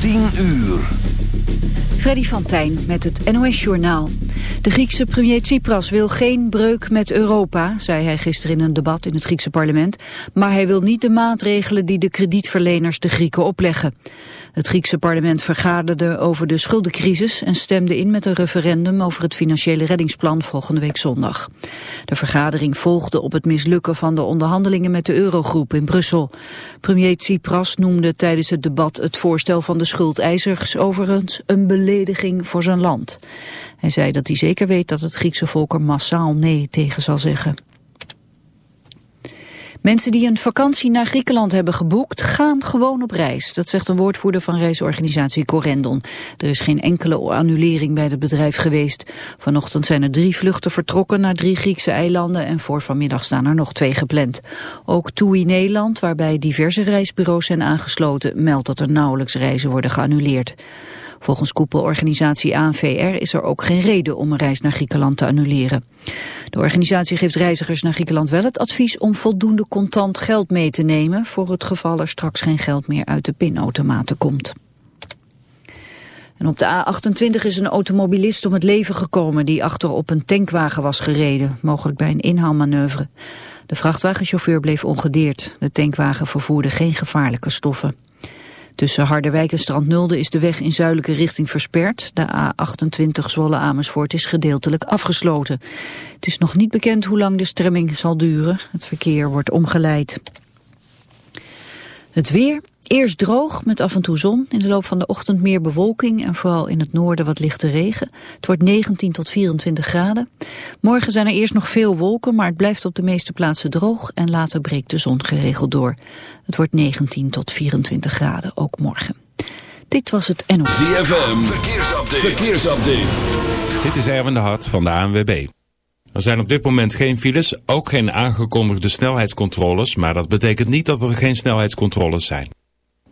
10 uur. Freddy van Tijn met het NOS-journaal. De Griekse premier Tsipras wil geen breuk met Europa, zei hij gisteren in een debat in het Griekse parlement. Maar hij wil niet de maatregelen die de kredietverleners de Grieken opleggen. Het Griekse parlement vergaderde over de schuldencrisis en stemde in met een referendum over het financiële reddingsplan volgende week zondag. De vergadering volgde op het mislukken van de onderhandelingen met de Eurogroep in Brussel. Premier Tsipras noemde tijdens het debat het voorstel van de schuldeisers overigens een belediging voor zijn land. Hij zei dat hij zeker weet dat het Griekse volk er massaal nee tegen zal zeggen. Mensen die een vakantie naar Griekenland hebben geboekt, gaan gewoon op reis. Dat zegt een woordvoerder van reisorganisatie Corendon. Er is geen enkele annulering bij het bedrijf geweest. Vanochtend zijn er drie vluchten vertrokken naar drie Griekse eilanden... en voor vanmiddag staan er nog twee gepland. Ook TUI Nederland, waarbij diverse reisbureaus zijn aangesloten... meldt dat er nauwelijks reizen worden geannuleerd. Volgens koepelorganisatie ANVR is er ook geen reden om een reis naar Griekenland te annuleren. De organisatie geeft reizigers naar Griekenland wel het advies om voldoende contant geld mee te nemen voor het geval er straks geen geld meer uit de pinautomaten komt. En op de A28 is een automobilist om het leven gekomen die achter op een tankwagen was gereden, mogelijk bij een inhaalmanoeuvre. De vrachtwagenchauffeur bleef ongedeerd. De tankwagen vervoerde geen gevaarlijke stoffen. Tussen Harderwijk en Strand Nulde is de weg in zuidelijke richting versperd. De A28 Zwolle-Amersfoort is gedeeltelijk afgesloten. Het is nog niet bekend hoe lang de stremming zal duren. Het verkeer wordt omgeleid. Het weer, eerst droog met af en toe zon. In de loop van de ochtend meer bewolking en vooral in het noorden wat lichte regen. Het wordt 19 tot 24 graden. Morgen zijn er eerst nog veel wolken, maar het blijft op de meeste plaatsen droog. En later breekt de zon geregeld door. Het wordt 19 tot 24 graden, ook morgen. Dit was het NOS. ZFM, verkeersupdate. verkeersupdate. Dit is Erwin de Hart van de ANWB. Er zijn op dit moment geen files, ook geen aangekondigde snelheidscontroles, maar dat betekent niet dat er geen snelheidscontroles zijn.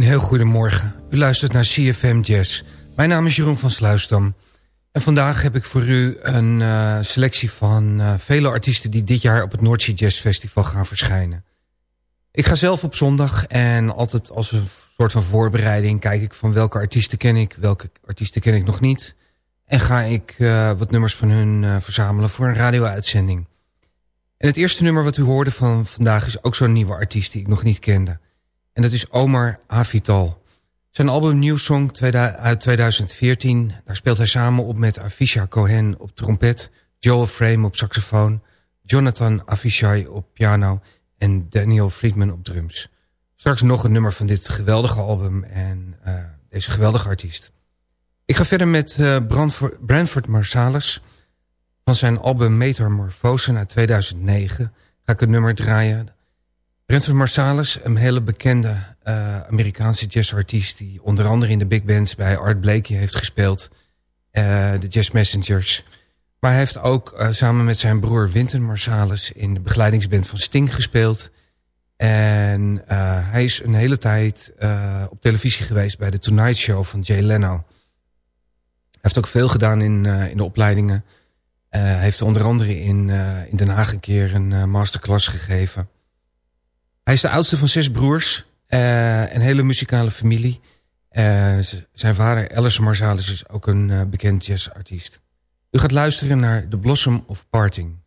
Goedemorgen. U luistert naar CFM Jazz. Mijn naam is Jeroen van Sluisdam. En vandaag heb ik voor u een uh, selectie van uh, vele artiesten... die dit jaar op het Noordzee Jazz Festival gaan verschijnen. Ik ga zelf op zondag en altijd als een soort van voorbereiding... kijk ik van welke artiesten ken ik, welke artiesten ken ik nog niet... en ga ik uh, wat nummers van hun verzamelen voor een radio-uitzending. En het eerste nummer wat u hoorde van vandaag... is ook zo'n nieuwe artiest die ik nog niet kende... En dat is Omar Avital. Zijn album New Song uit 2014. Daar speelt hij samen op met Avisha Cohen op trompet... Joel Frame op saxofoon... Jonathan Avishai op piano... en Daniel Friedman op drums. Straks nog een nummer van dit geweldige album... en uh, deze geweldige artiest. Ik ga verder met uh, Branford Marsalis... van zijn album Metamorphose uit 2009... ga ik een nummer draaien... Brentford Marsalis, een hele bekende uh, Amerikaanse jazzartiest... die onder andere in de big bands bij Art Blakey heeft gespeeld. Uh, de Jazz Messengers. Maar hij heeft ook uh, samen met zijn broer Winton Marsalis... in de begeleidingsband van Sting gespeeld. En hij is een hele tijd op televisie geweest... bij de Tonight Show van Jay Leno. Hij heeft ook veel gedaan in, in de opleidingen. Heeft onder andere in, in Den Haag een keer een masterclass gegeven... Hij is de oudste van zes broers. Uh, een hele muzikale familie. Uh, zijn vader, Alice Marsalis, is ook een uh, bekend jazzartiest. U gaat luisteren naar The Blossom of Parting.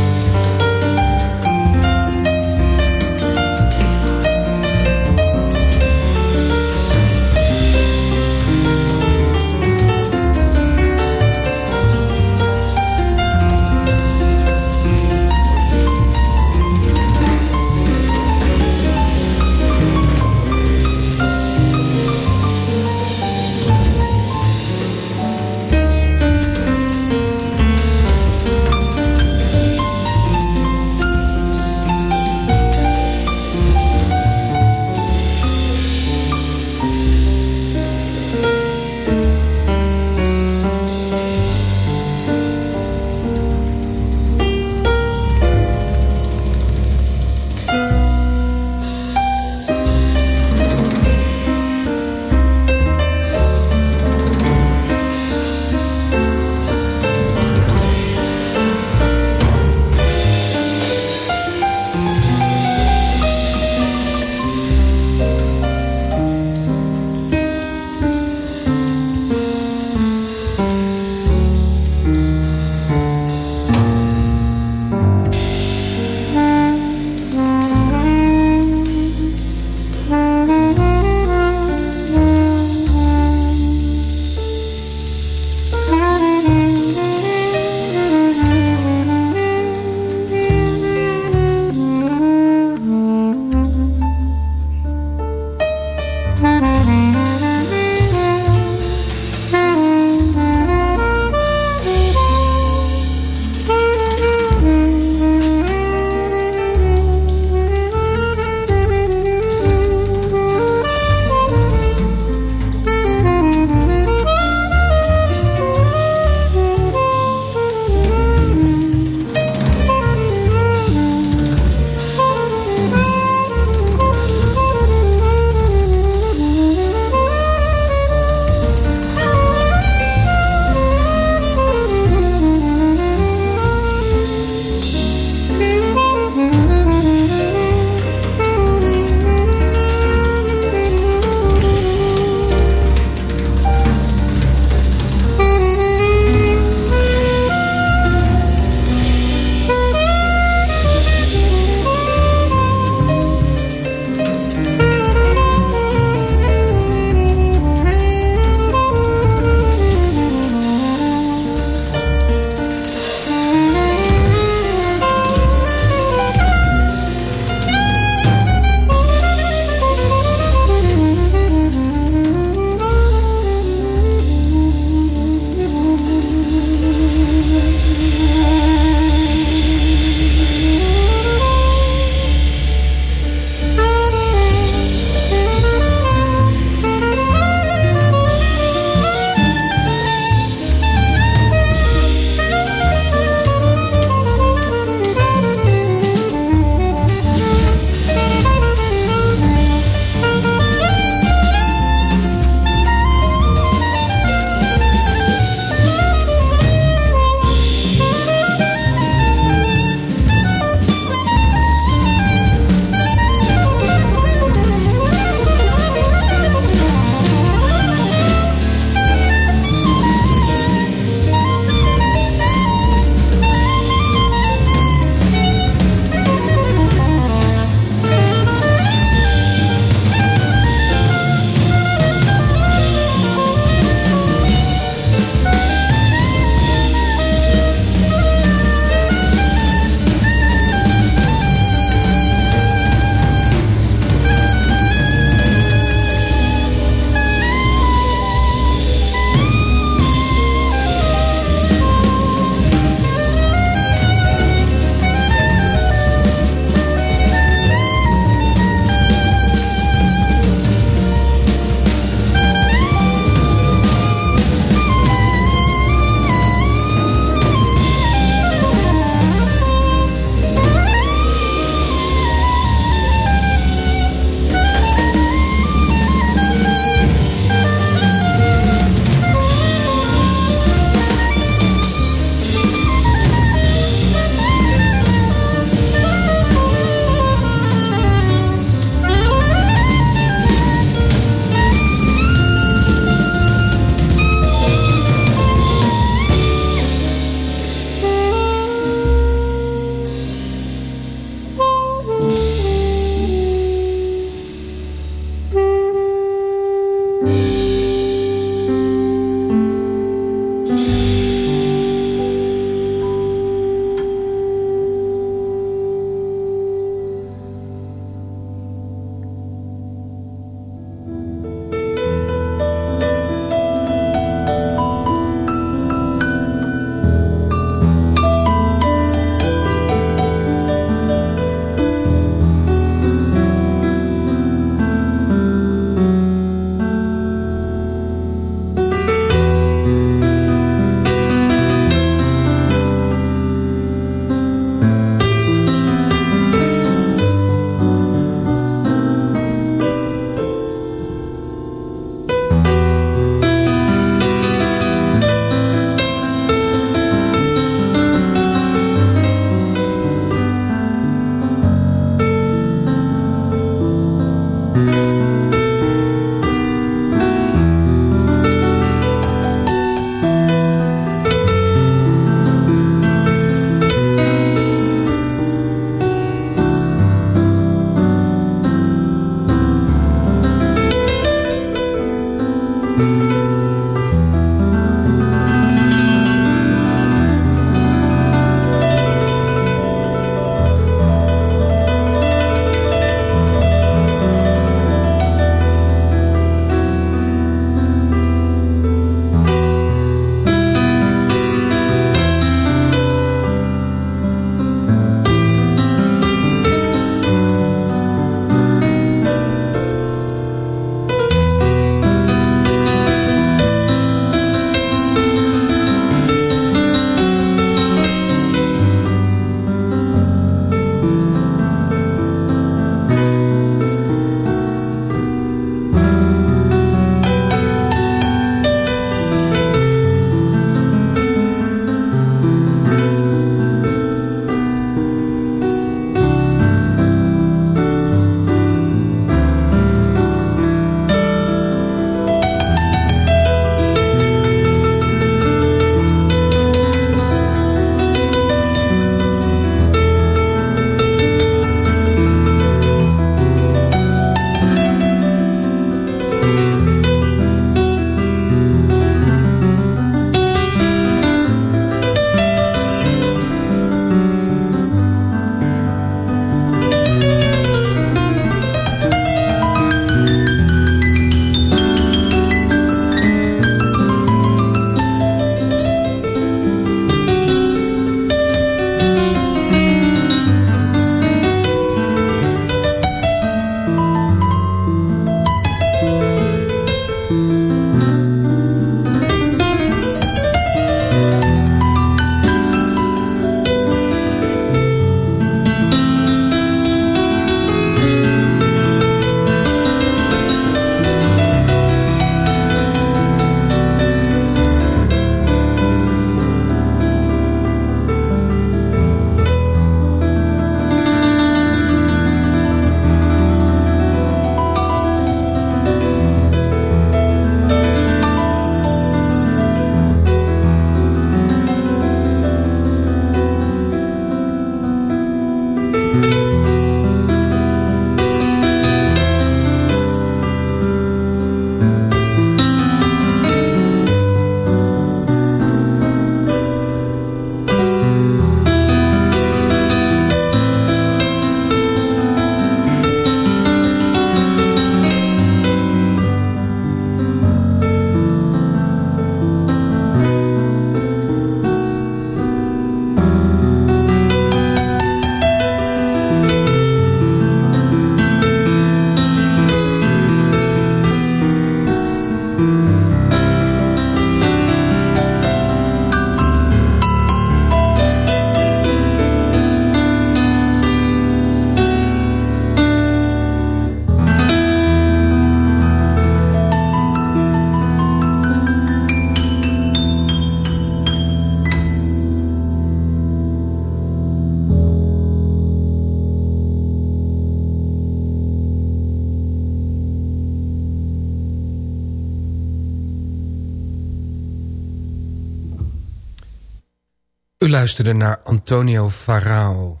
Luisterde naar Antonio Farao.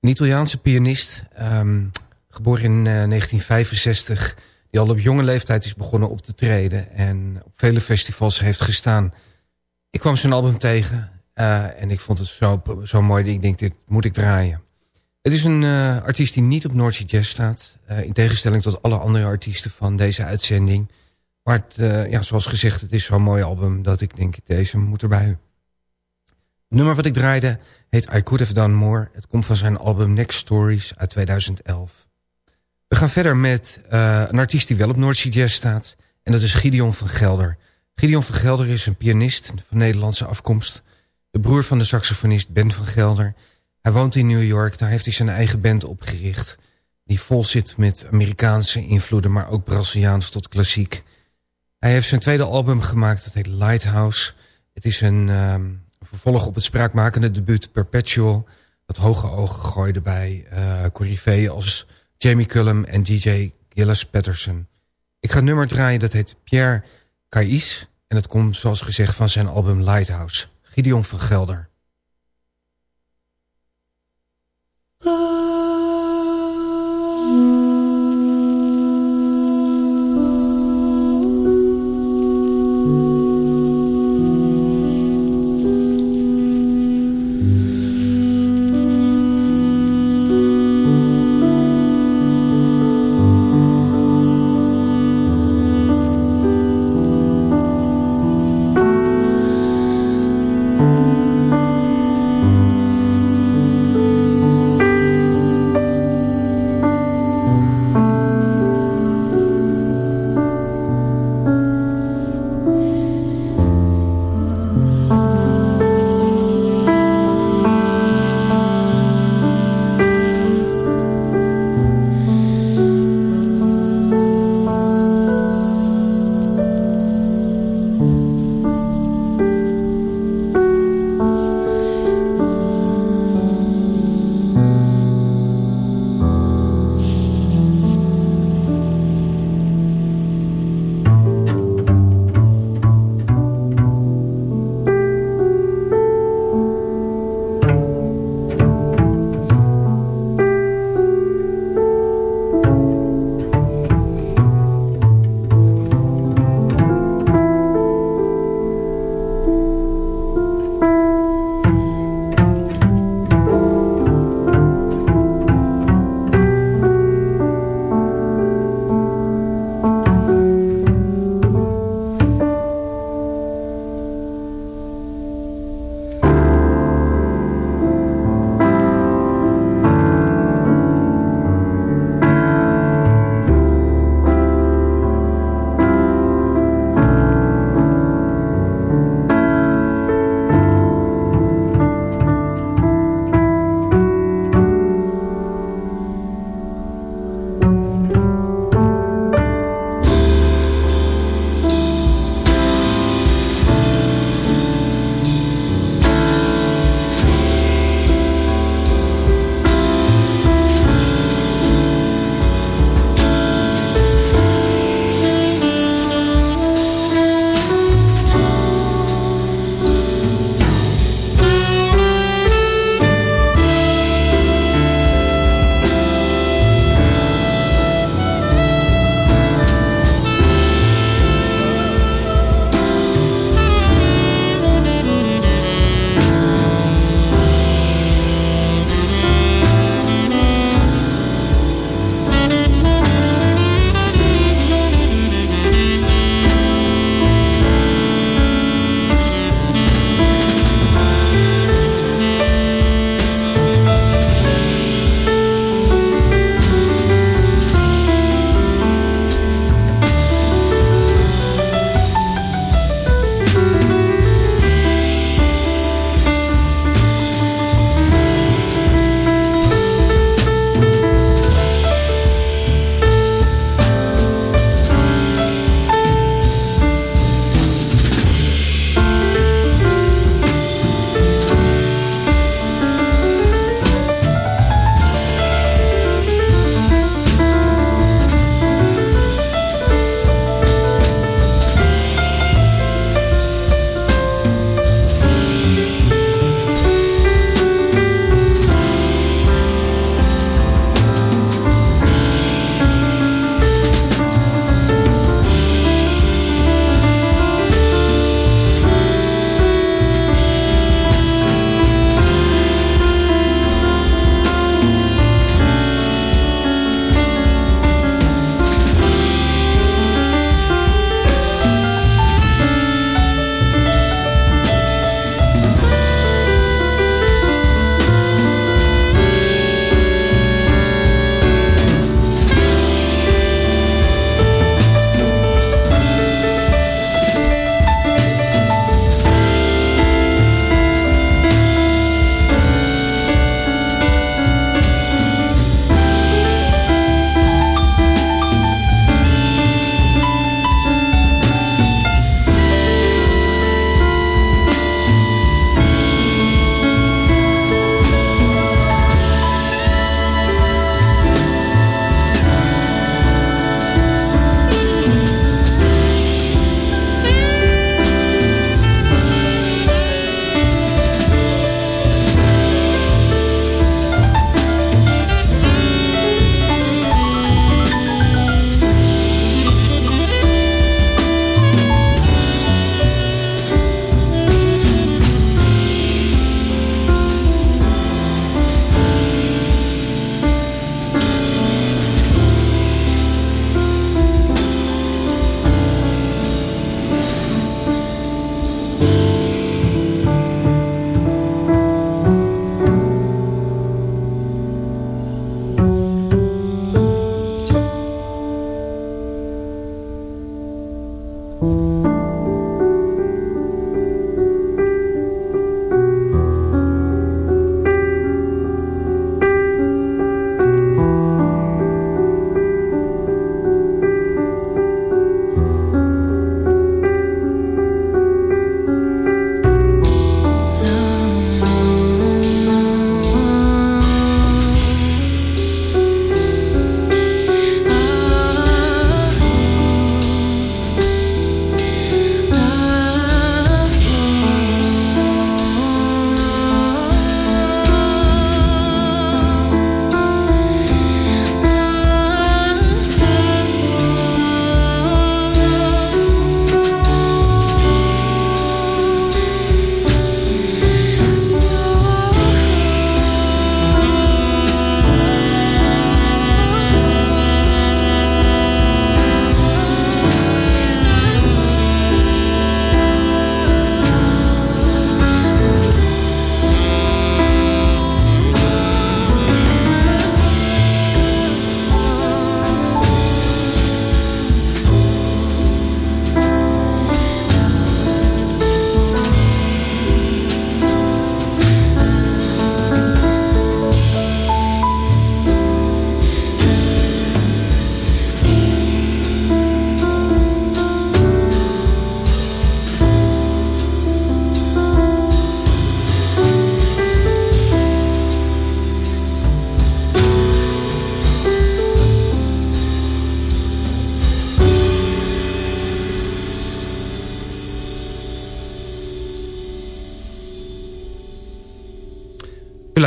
Een Italiaanse pianist, um, geboren in uh, 1965... die al op jonge leeftijd is begonnen op te treden... en op vele festivals heeft gestaan. Ik kwam zijn album tegen uh, en ik vond het zo, zo mooi... dat ik denk, dit moet ik draaien. Het is een uh, artiest die niet op Noordse Jazz staat... In tegenstelling tot alle andere artiesten van deze uitzending... Maar ja, zoals gezegd, het is zo'n mooi album... dat ik denk, deze moet erbij nummer wat ik draaide heet I Could Have Done More. Het komt van zijn album Next Stories uit 2011. We gaan verder met uh, een artiest die wel op Noordzee Jazz staat. En dat is Gideon van Gelder. Gideon van Gelder is een pianist van Nederlandse afkomst. De broer van de saxofonist Ben van Gelder. Hij woont in New York. Daar heeft hij zijn eigen band opgericht. Die vol zit met Amerikaanse invloeden, maar ook Braziliaans tot klassiek. Hij heeft zijn tweede album gemaakt. Dat heet Lighthouse. Het is een... Uh, vervolg op het spraakmakende debuut Perpetual... dat hoge ogen gooide bij uh, als Jamie Cullum en DJ Gillis Patterson. Ik ga nummer draaien dat heet Pierre Cais... en het komt zoals gezegd van zijn album Lighthouse. Gideon van Gelder.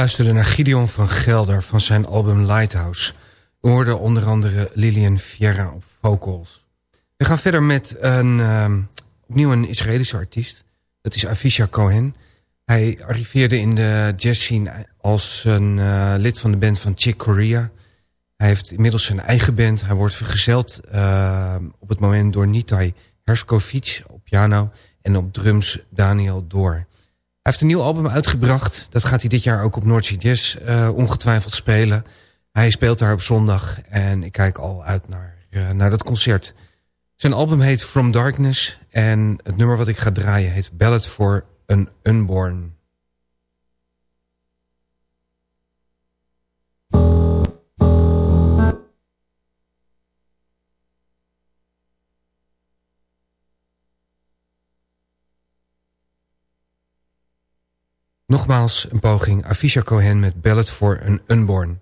Luisterde naar Gideon van Gelder van zijn album Lighthouse. We hoorden onder andere Lilian Vieira op vocals. We gaan verder met een, um, opnieuw een Israëlische artiest. Dat is Avisha Cohen. Hij arriveerde in de jazzscene als een uh, lid van de band van Chick Corea. Hij heeft inmiddels zijn eigen band. Hij wordt vergezeld uh, op het moment door Nitai Herskovic op piano... en op drums Daniel Door. Hij heeft een nieuw album uitgebracht. Dat gaat hij dit jaar ook op Noordzee Jazz uh, ongetwijfeld spelen. Hij speelt daar op zondag en ik kijk al uit naar, uh, naar dat concert. Zijn album heet From Darkness en het nummer wat ik ga draaien heet Ballad for an Unborn. Nogmaals een poging Avisha Cohen met Ballad for an Unborn.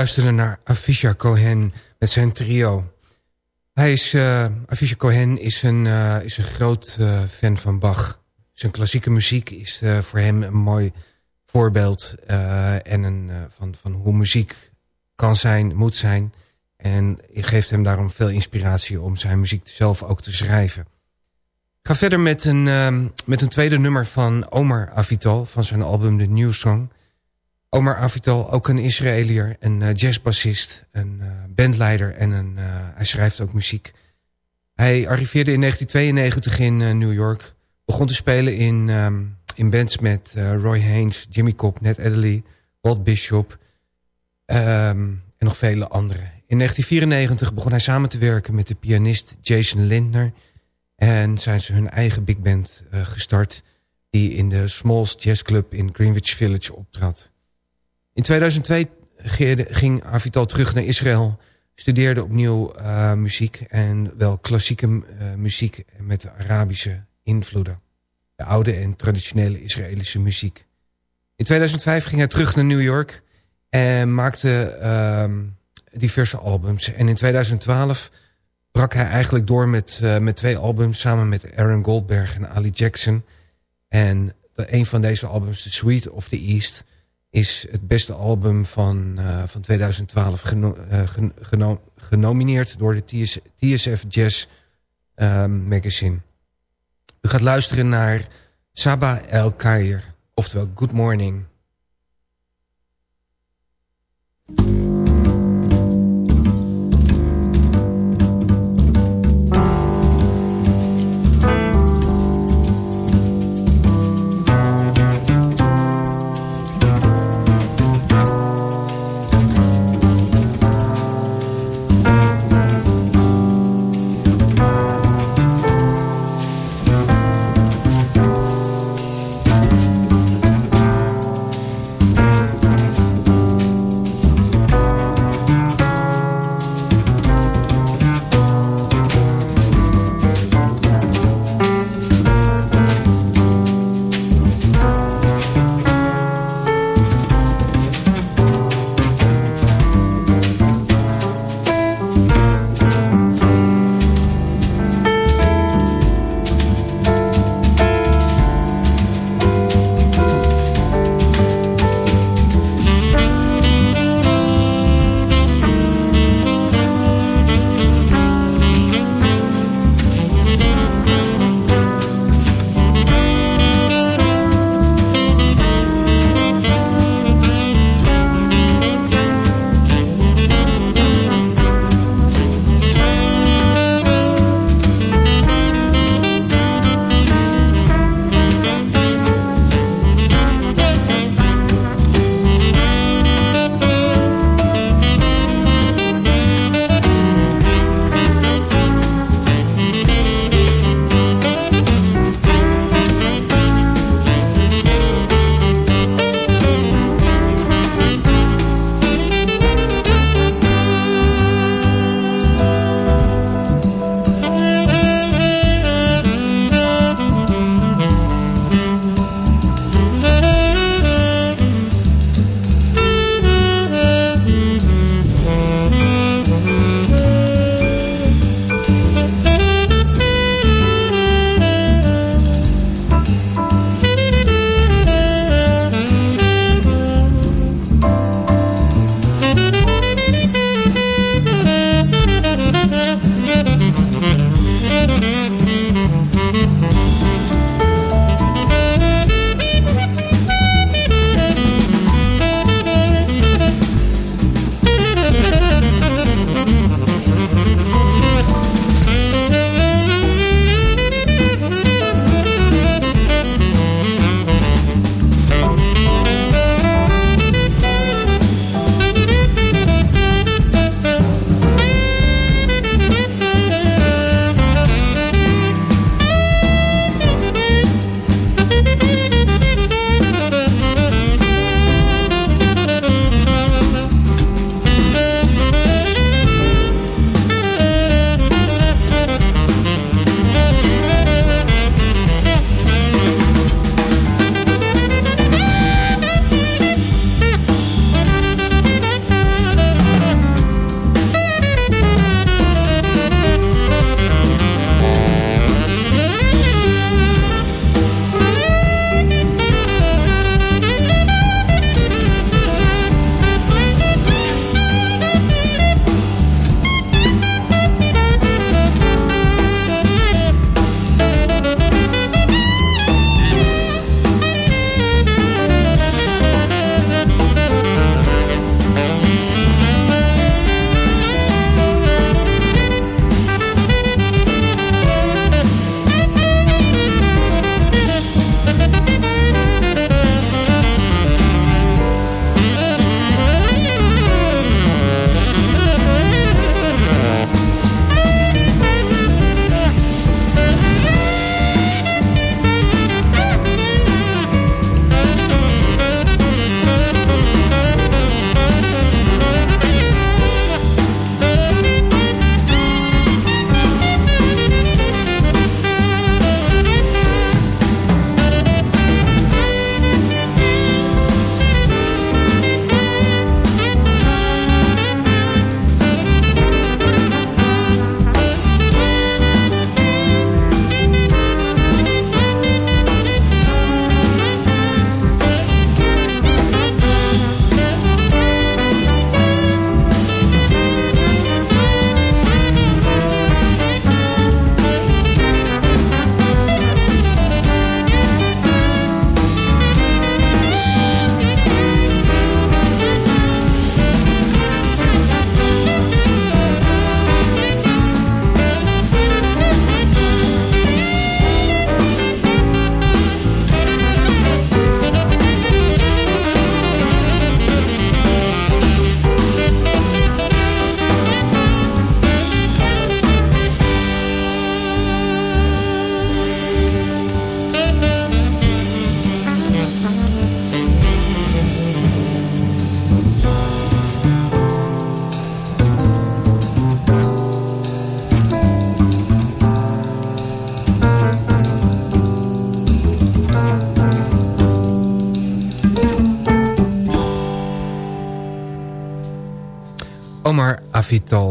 Luisteren naar Avisha Cohen met zijn trio. Hij is, uh, Cohen is een, uh, is een groot uh, fan van Bach. Zijn klassieke muziek is voor hem een mooi voorbeeld en een, van, van hoe muziek kan zijn, moet zijn. En geeft hem daarom veel inspiratie om zijn muziek zelf ook te schrijven. Ik ga verder met een, met een tweede nummer van Omar Avital van zijn album The New Song... Omar Avital, ook een Israëliër, een uh, jazzbassist, een uh, bandleider en een, uh, hij schrijft ook muziek. Hij arriveerde in 1992 in New York, begon te spelen in, um, in bands met Roy Haynes, Jimmy Cobb, Ned Adderley, Walt Bishop um, en nog vele anderen. In 1994 begon hij samen te werken met de pianist Jason Lindner en zijn ze hun eigen big band gestart die in de Smalls Jazz Club in Greenwich Village optrad. In 2002 ging Avital terug naar Israël, studeerde opnieuw uh, muziek en wel klassieke uh, muziek met Arabische invloeden. De oude en traditionele Israëlische muziek. In 2005 ging hij terug naar New York en maakte uh, diverse albums. En in 2012 brak hij eigenlijk door met, uh, met twee albums samen met Aaron Goldberg en Ali Jackson. En een van deze albums, The Sweet of the East is het beste album van, uh, van 2012 geno uh, geno genomineerd door de TS TSF Jazz uh, Magazine. U gaat luisteren naar Saba El Kair, oftewel Good Morning.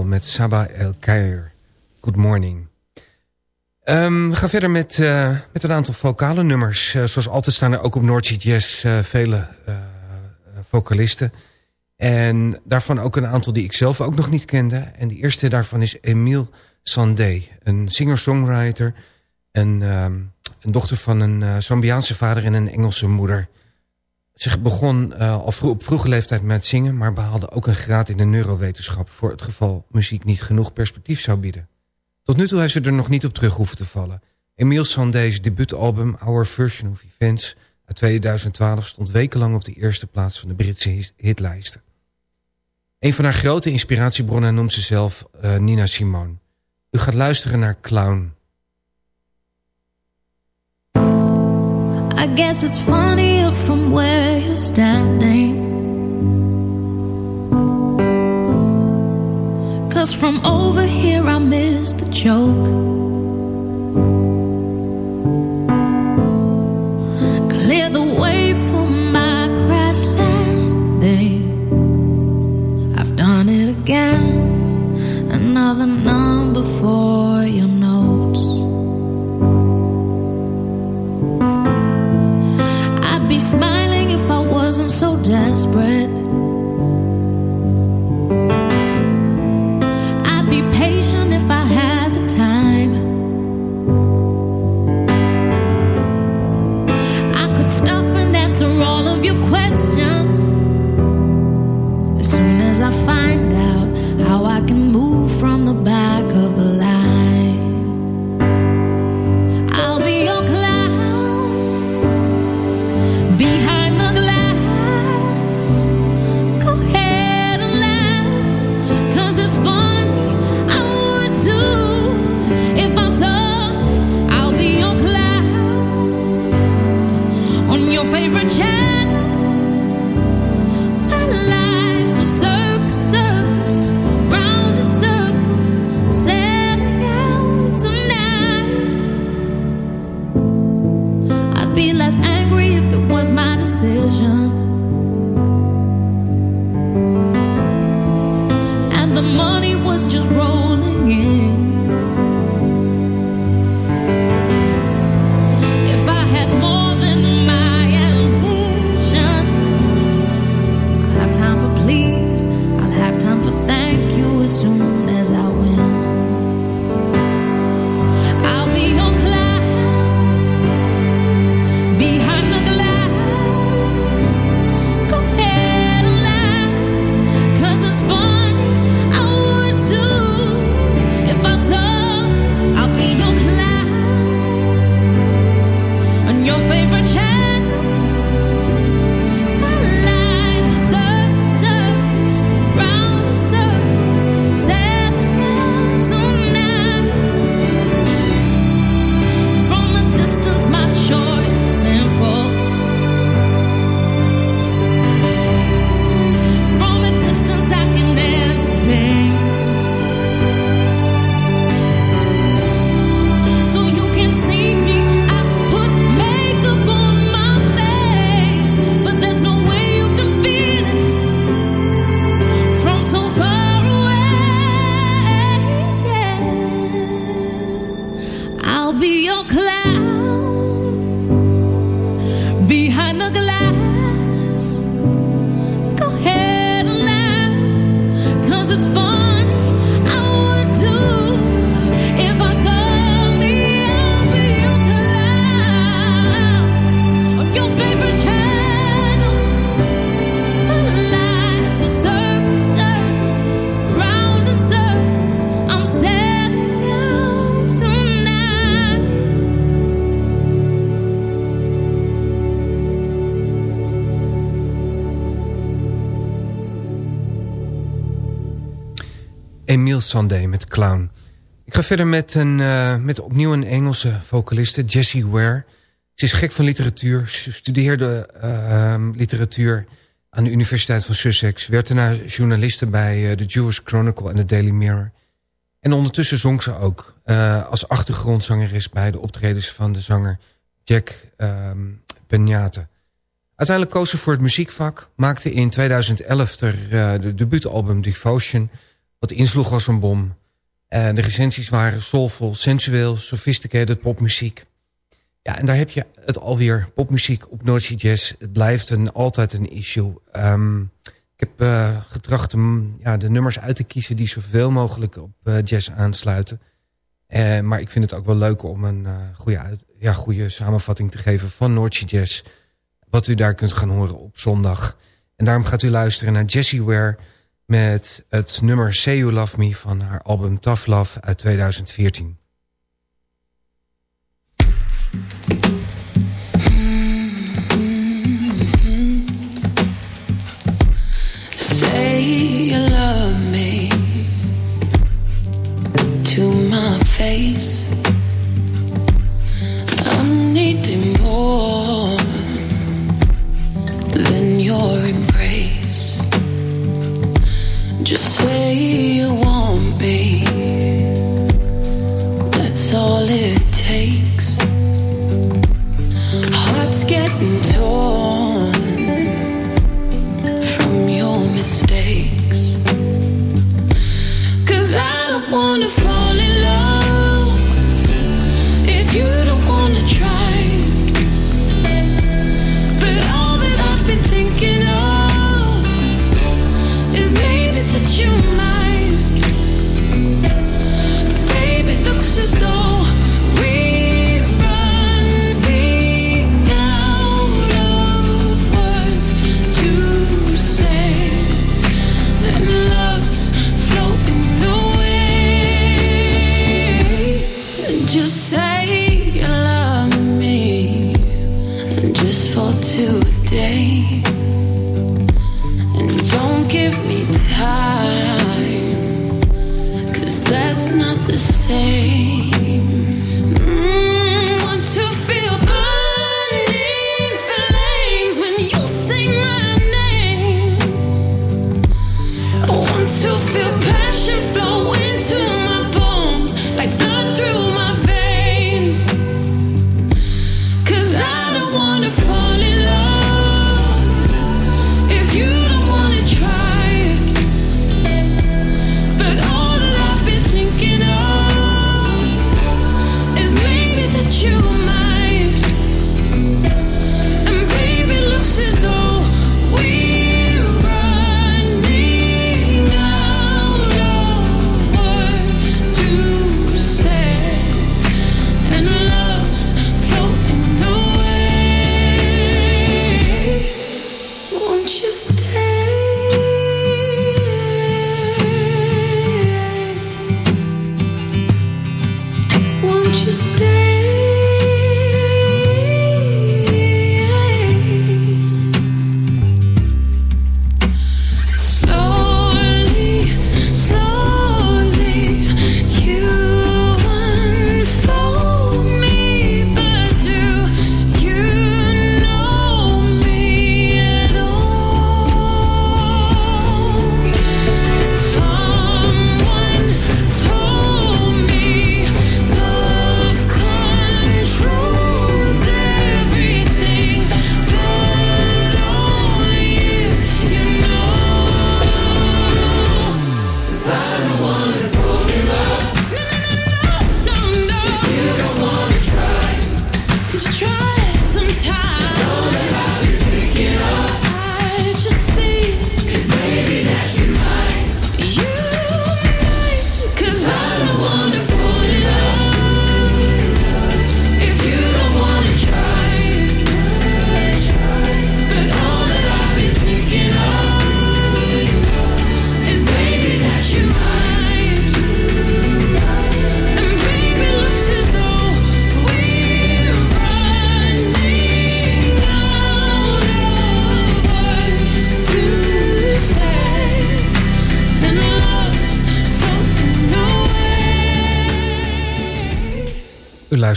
Met Saba El Kair. Good morning. Um, we gaan verder met, uh, met een aantal vocale nummers. Uh, zoals altijd staan er ook op Noordzee Jazz uh, vele vocalisten. En daarvan ook een aantal die ik zelf ook nog niet kende. En de eerste daarvan is Emile Sandé. Een singer-songwriter. En um, een dochter van een Zambiaanse vader en een Engelse moeder. Ze begon uh, al vroeg, op vroege leeftijd met zingen... maar behaalde ook een graad in de neurowetenschap... voor het geval muziek niet genoeg perspectief zou bieden. Tot nu toe heeft ze er nog niet op terug hoeven te vallen. Emile Sandé's debuutalbum Our Version of Events uit 2012... stond wekenlang op de eerste plaats van de Britse hitlijsten. Een van haar grote inspiratiebronnen noemt ze zelf uh, Nina Simone. U gaat luisteren naar Clown... I guess it's where you're standing. Cause from over here I miss the joke. Clear the way for my crash landing. I've done it again. Another number for your notes. Smiling if I wasn't so desperate. Sandé met Clown. Ik ga verder met, een, uh, met opnieuw een Engelse vocaliste, Jessie Ware. Ze is gek van literatuur. Ze studeerde uh, literatuur aan de Universiteit van Sussex. Werd daarna journaliste bij The Jewish Chronicle en The Daily Mirror. En ondertussen zong ze ook als achtergrondzangeres bij de optredens van de zanger Jack um. Uiteindelijk koos ze voor het muziekvak. Maakte in 2011 er, de debuutalbum Devotion wat insloeg als een bom. En de recensies waren soulful, sensueel, sophisticated popmuziek. Ja, en daar heb je het alweer. Popmuziek op Noordzee Jazz. Het blijft een, altijd een issue. Um, ik heb uh, getracht om ja, de nummers uit te kiezen... die zoveel mogelijk op uh, jazz aansluiten. Maar ik vind het ook wel leuk om een goede, ja, goede samenvatting te geven van Noordzee Jazz. Wat u daar kunt gaan horen op zondag. En daarom gaat u luisteren naar Jessie Ware... met het nummer Say You Love Me van haar album Tough Love uit 2014. Say you love me to my face. Just say today. And don't give me time, cause that's not the same.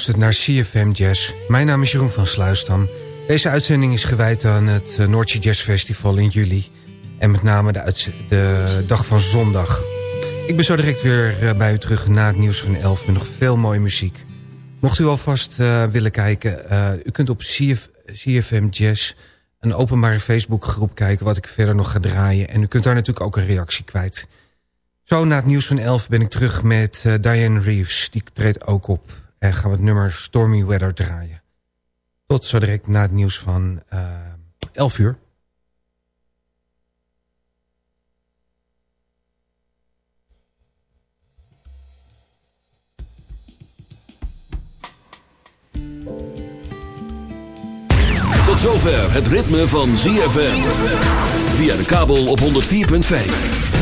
Luistert naar CFM Jazz. Mijn naam is Jeroen van Sluisdam. Deze uitzending is gewijd aan het eh, Noordse Jazz Festival in juli. En met name de, de dag van zondag. Ik ben zo direct weer eh, bij u terug na het nieuws van 11 met nog veel mooie muziek. Mocht u alvast eh, willen kijken, u kunt op CF, CFM Jazz een openbare Facebookgroep kijken wat ik verder nog ga draaien. En u kunt daar natuurlijk ook een reactie kwijt. Zo na het nieuws van 11 ben ik terug met Diane Reeves. Die treedt ook op. En gaan we het nummer Stormy Weather draaien. Tot zo direct na het nieuws van eh 11 uur. Tot zover het ritme van ZFM. Via de kabel op 104.5.